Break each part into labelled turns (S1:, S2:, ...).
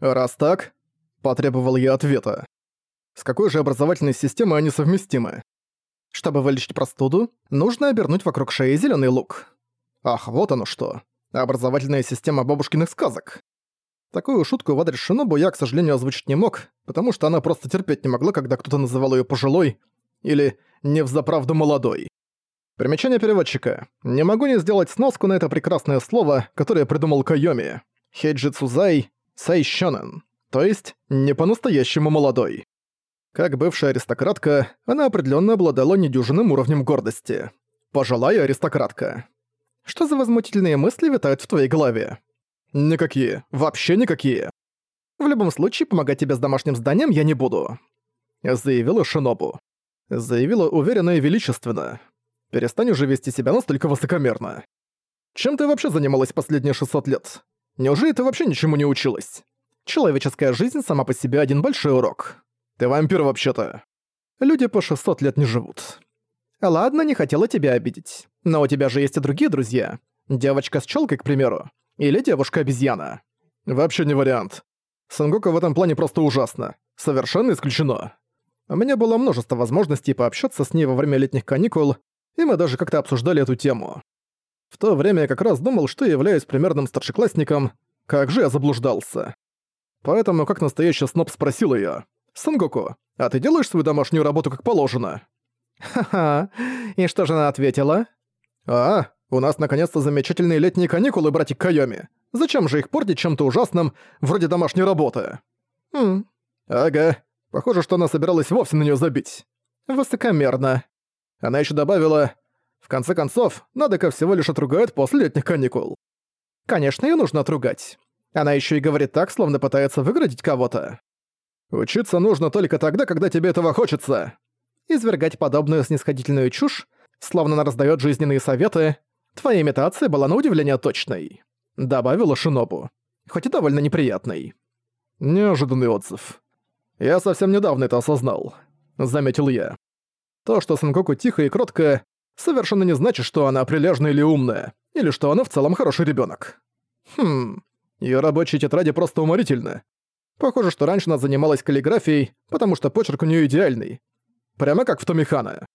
S1: «Раз так», — потребовал я ответа. «С какой же образовательной системой они совместимы?» «Чтобы вылечить простуду, нужно обернуть вокруг шеи зеленый лук». «Ах, вот оно что. Образовательная система бабушкиных сказок». Такую шутку в адрес Шинобу я, к сожалению, озвучить не мог, потому что она просто терпеть не могла, когда кто-то называл ее пожилой или невзаправду молодой. Примечание переводчика. Не могу не сделать сноску на это прекрасное слово, которое придумал Кайоми. Хейджицузай Сайщонен. То есть, не по-настоящему молодой. Как бывшая аристократка, она определенно обладала недюжинным уровнем гордости. Пожилая аристократка. Что за возмутительные мысли витают в твоей голове? Никакие. Вообще никакие. В любом случае, помогать тебе с домашним зданием я не буду. Заявила Шинобу. Заявила уверенно и величественно. Перестань уже вести себя настолько высокомерно. Чем ты вообще занималась последние 600 лет? Неужели ты вообще ничему не училась? Человеческая жизнь сама по себе один большой урок. Ты вампир вообще-то. Люди по 600 лет не живут. Ладно, не хотела тебя обидеть. Но у тебя же есть и другие друзья. Девочка с челкой, к примеру. Или девушка-обезьяна. Вообще не вариант. Сангока в этом плане просто ужасно. Совершенно исключено. У меня было множество возможностей пообщаться с ней во время летних каникул, и мы даже как-то обсуждали эту тему. В то время я как раз думал, что являюсь примерным старшеклассником, как же я заблуждался. Поэтому, как настоящий сноб, спросил её. «Сангоку, а ты делаешь свою домашнюю работу как положено?» «Ха-ха, и что же она ответила?» «А, у нас наконец-то замечательные летние каникулы, братик Кайоми. Зачем же их портить чем-то ужасным, вроде домашней работы?» «Хм, ага, похоже, что она собиралась вовсе на неё забить. Высокомерно». Она ещё добавила, «В конце концов, Надека всего лишь отругает после летних каникул». «Конечно, её нужно отругать. Она ещё и говорит так, словно пытается выгородить кого-то. Учиться нужно только тогда, когда тебе этого хочется. Извергать подобную снисходительную чушь, словно она раздаёт жизненные советы, твоя имитация была на удивление точной. Добавила Шинобу. Хоть и довольно неприятной. Неожиданный отзыв. Я совсем недавно это осознал. Заметил я. То, что Сангоку тихая и кроткая, совершенно не значит, что она прилежная или умная, или что она в целом хороший ребёнок. Хм, её рабочие тетради просто уморительны. Похоже, что раньше она занималась каллиграфией, потому что почерк у неё идеальный. Прямо как в Томихана.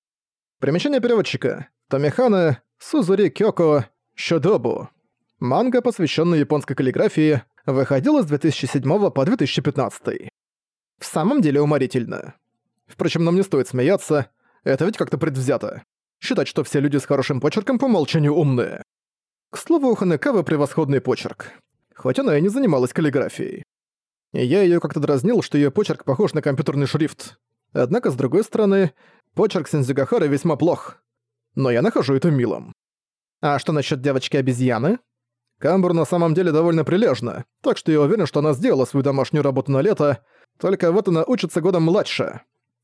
S1: Примечание переводчика. Томихана Сузури Кёко Шодобу. Манга, посвященная японской каллиграфии, выходила с 2007 по 2015. В самом деле уморительно. Впрочем, нам не стоит смеяться, это ведь как-то предвзято. Считать, что все люди с хорошим почерком по умолчанию умные. К слову, у Ханекавы превосходный почерк. Хоть она и не занималась каллиграфией. Я её как-то дразнил, что её почерк похож на компьютерный шрифт. Однако, с другой стороны, почерк Сензюгахары весьма плох. Но я нахожу это милым. А что насчёт девочки-обезьяны? Камбур на самом деле довольно прилежна, так что я уверен, что она сделала свою домашнюю работу на лето, только вот она учится годом младше.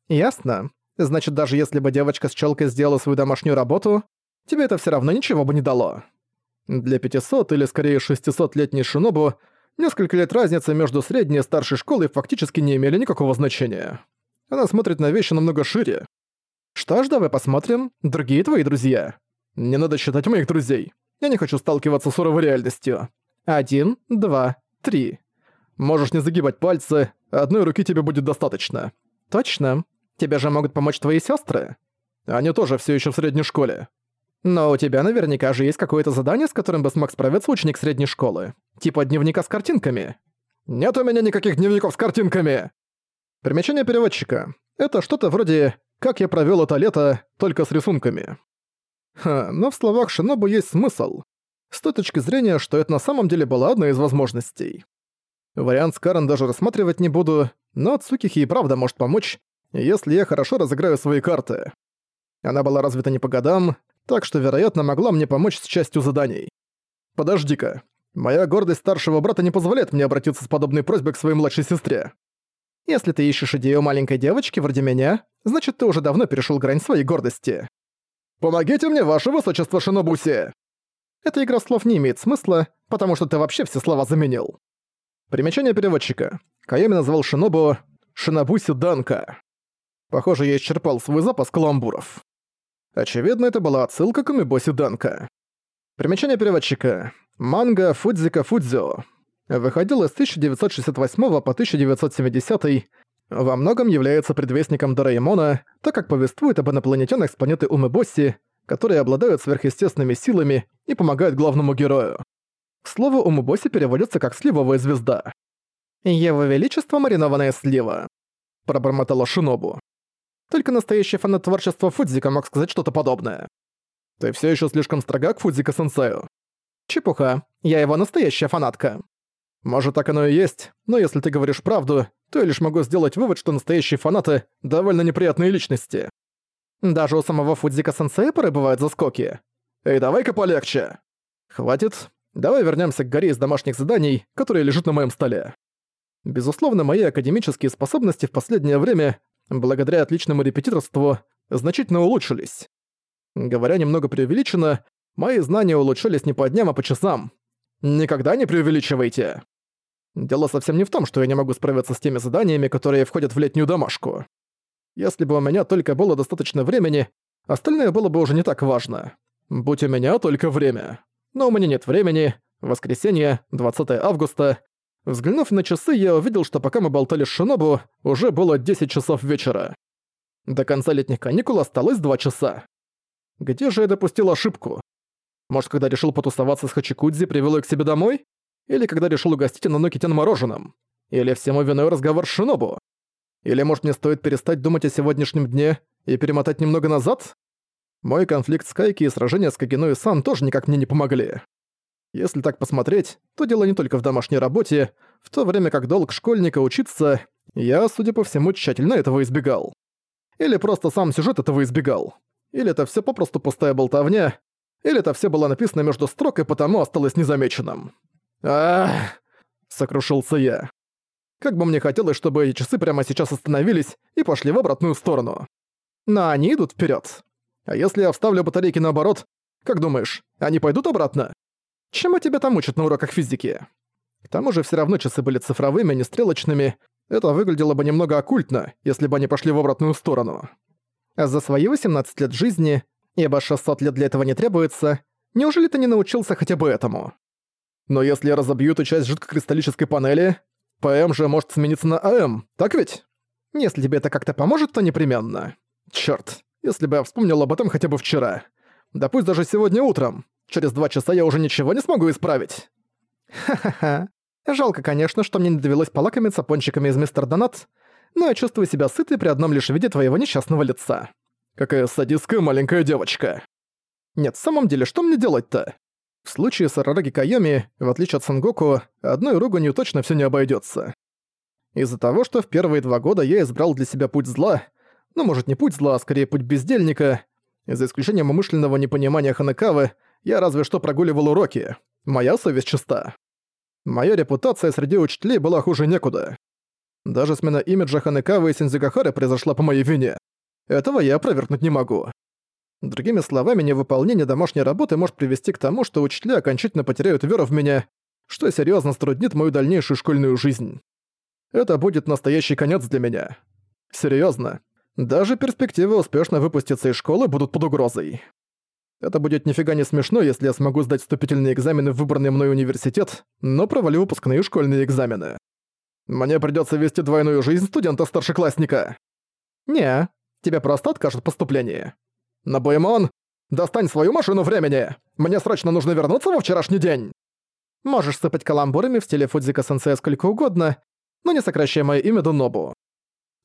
S1: Ясно. Значит, даже если бы девочка с челкой сделала свою домашнюю работу, тебе это все равно ничего бы не дало. Для 500 или скорее 600-летней Шинобу несколько лет разницы между средней и старшей школой фактически не имели никакого значения. Она смотрит на вещи намного шире. Что ж, давай посмотрим, другие твои друзья. Не надо считать моих друзей. Я не хочу сталкиваться с суровой реальностью. Один, два, три. Можешь не загибать пальцы, одной руки тебе будет достаточно. Точно. Тебе же могут помочь твои сестры. Они тоже все еще в средней школе. Но у тебя наверняка же есть какое-то задание, с которым бы смог справиться ученик средней школы. Типа дневника с картинками. Нет у меня никаких дневников с картинками. Примечание переводчика. Это что-то вроде «как я провёл это лето, только с рисунками». Ха, но в словах Шинобу есть смысл. С той точки зрения, что это на самом деле была одна из возможностей. Вариант с Карен даже рассматривать не буду, но Цукихи и правда может помочь, если я хорошо разыграю свои карты. Она была развита не по годам, так что, вероятно, могла мне помочь с частью заданий. Подожди-ка. Моя гордость старшего брата не позволяет мне обратиться с подобной просьбой к своей младшей сестре. Если ты ищешь идею маленькой девочки вроде меня, значит, ты уже давно перешел грань своей гордости. «Помогите мне, ваше высочество Шинобуси!» Эта игра слов не имеет смысла, потому что ты вообще все слова заменил. Примечание переводчика. Кайоми назвал Шинобу Шинобуси Данка. Похоже, я исчерпал свой запас каламбуров. Очевидно, это была отсылка к Умибоси Данка. Примечание переводчика. Манга Фудзика Фудзио. выходил с 1968 по 1970 во многом является предвестником Дораэмона, так как повествует об инопланетянах с планеты Умэбосси, которые обладают сверхъестественными силами и помогают главному герою. Слово Умэбосси переводится как «сливовая звезда». «Его Величество маринованная слива», — пробормотала Шинобу. Только настоящий фанат творчества Фудзика мог сказать что-то подобное. Ты все еще слишком строга к Фудзика-сенсею. Чепуха, я его настоящая фанатка. Может, так оно и есть, но если ты говоришь правду, то я лишь могу сделать вывод, что настоящие фанаты — довольно неприятные личности. Даже у самого Фудзика-сенсея порой бывают заскоки. Эй, давай-ка полегче. Хватит. Давай вернемся к горе из домашних заданий, которая лежит на моем столе. Безусловно, мои академические способности в последнее время благодаря отличному репетиторству, значительно улучшились. Говоря немного преувеличенно, мои знания улучшились не по дням, а по часам. Никогда не преувеличивайте. Дело совсем не в том, что я не могу справиться с теми заданиями, которые входят в летнюю домашку. Если бы у меня только было достаточно времени, остальное было бы уже не так важно. Будь у меня только время. Но у меня нет времени. Воскресенье, 20 августа. Взглянув на часы, я увидел, что пока мы болтали с Шинобу, уже было 10 часов вечера. До конца летних каникул осталось 2 часа. Где же я допустил ошибку? Может, когда решил потусоваться с Хачикудзи, привел ее к себе домой? Или когда решил угостить Ананокитян мороженым? Или всему виной разговор с Шинобу? Или, может, мне стоит перестать думать о сегодняшнем дне и перемотать немного назад? Мой конфликт с Кайки и сражение с Кагиной Сан тоже никак мне не помогли. Если так посмотреть, то дело не только в домашней работе, в то время как долг школьника учиться, я, судя по всему, тщательно этого избегал. Или просто сам сюжет этого избегал. Или это все попросту пустая болтовня, или это все было написано между строк и потому осталось незамеченным. Ах, сокрушился я. Как бы мне хотелось, чтобы эти часы прямо сейчас остановились и пошли в обратную сторону. Но они идут вперед. А если я вставлю батарейки наоборот, как думаешь, они пойдут обратно? Чему тебя там учат на уроках физики? К тому же все равно часы были цифровыми, а не стрелочными. Это выглядело бы немного оккультно, если бы они пошли в обратную сторону. А за свои 18 лет жизни, ибо 600 лет для этого не требуется, неужели ты не научился хотя бы этому? Но если я разобью эту часть жидкокристаллической панели, ПМ же может смениться на АМ, так ведь? Если тебе это как-то поможет, то непременно. Чёрт, если бы я вспомнил об этом хотя бы вчера. Да пусть даже сегодня утром. Через два часа я уже ничего не смогу исправить. Ха-ха-ха. Жалко, конечно, что мне не довелось полакомиться пончиками из Мистер Донат, но я чувствую себя сытой при одном лишь виде твоего несчастного лица. Какая садистская маленькая девочка. Нет, в самом деле, что мне делать-то? В случае с Арараги Кайоми, в отличие от Сангоку, одной руганью точно все не обойдется. Из-за того, что в первые два года я избрал для себя путь зла, ну, может, не путь зла, а скорее путь бездельника, за исключением умышленного непонимания Ханекавы, я разве что прогуливал уроки. Моя совесть чиста. Моя репутация среди учителей была хуже некуда. Даже смена имиджа Ханекавы и Синзигахары произошла по моей вине. Этого я опровергнуть не могу. Другими словами, невыполнение домашней работы может привести к тому, что учителя окончательно потеряют веру в меня, что серьезно струднит мою дальнейшую школьную жизнь. Это будет настоящий конец для меня. Серьезно. Даже перспективы успешно выпуститься из школы будут под угрозой. Это будет нифига не смешно, если я смогу сдать вступительные экзамены в выбранный мной университет, но провалю выпускные школьные экзамены. Мне придётся вести двойную жизнь студента-старшеклассника. Не, тебе просто откажут поступлении. Набоемон, достань свою машину времени! Мне срочно нужно вернуться во вчерашний день! Можешь сыпать каламбурами в стиле Фудзика-сенсея сколько угодно, но не сокращай моё имя до Нобу.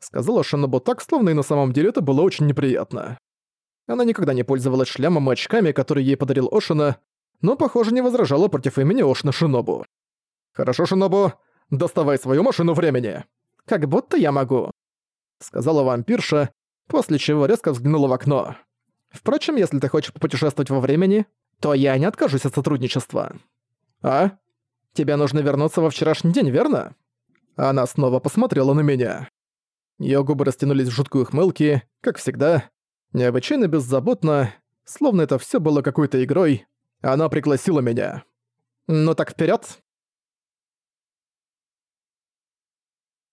S1: Сказала Шинобу так, словно и на самом деле это было очень неприятно. Она никогда не пользовалась шлемом и очками, которые ей подарил Ошина, но, похоже, не возражала против имени Ошина Шинобу. «Хорошо, Шинобу, доставай свою машину времени!» «Как будто я могу», — сказала вампирша, после чего резко взглянула в окно. «Впрочем, если ты хочешь попутешествовать во времени, то я не откажусь от сотрудничества». «А? Тебе нужно вернуться во вчерашний день, верно?» Она снова посмотрела на меня. Её губы растянулись в жуткую хмылки, как всегда, Необычайно беззаботно, словно это все было какой-то игрой, она пригласила меня. «Ну так вперед!